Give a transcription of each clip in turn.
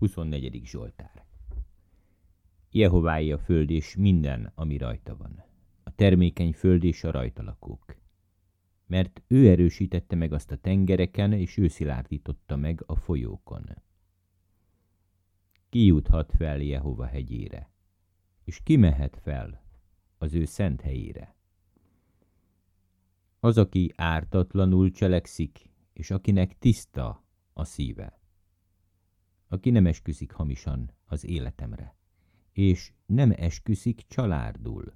24. Zsoltár Jehovái a föld és minden, ami rajta van, a termékeny föld és a rajta lakók. Mert ő erősítette meg azt a tengereken, és ő szilárdította meg a folyókon. Ki juthat fel Jehova hegyére, és ki mehet fel az ő szent helyére? Az, aki ártatlanul cselekszik, és akinek tiszta a szíve aki nem esküszik hamisan az életemre, és nem esküszik csalárdul.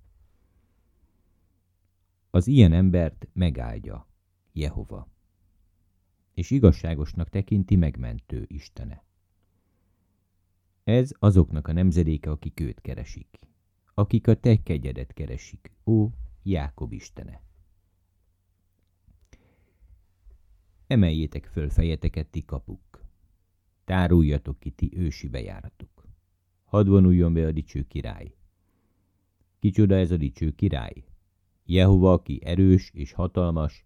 Az ilyen embert megáldja Jehova, és igazságosnak tekinti megmentő Istene. Ez azoknak a nemzedéke, akik őt keresik, akik a te kegyedet keresik, ó Jákob Istene. Emeljétek föl fejeteket, ti kapuk, Táruljatok ki ti ősi bejáratok. Hadd vonuljon be a dicső király. Kicsoda ez a dicső király? Jehova, aki erős és hatalmas.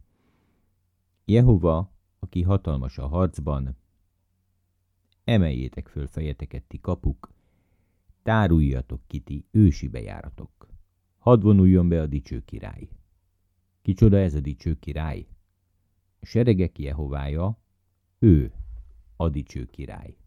Jehova, aki hatalmas a harcban. Emeljétek föl fejeteket ti kapuk, táruljatok ki ti ősi bejáratok. Hadd vonuljon be a dicső király. Kicsoda ez a dicső király? Seregek Jehovája, ő a király.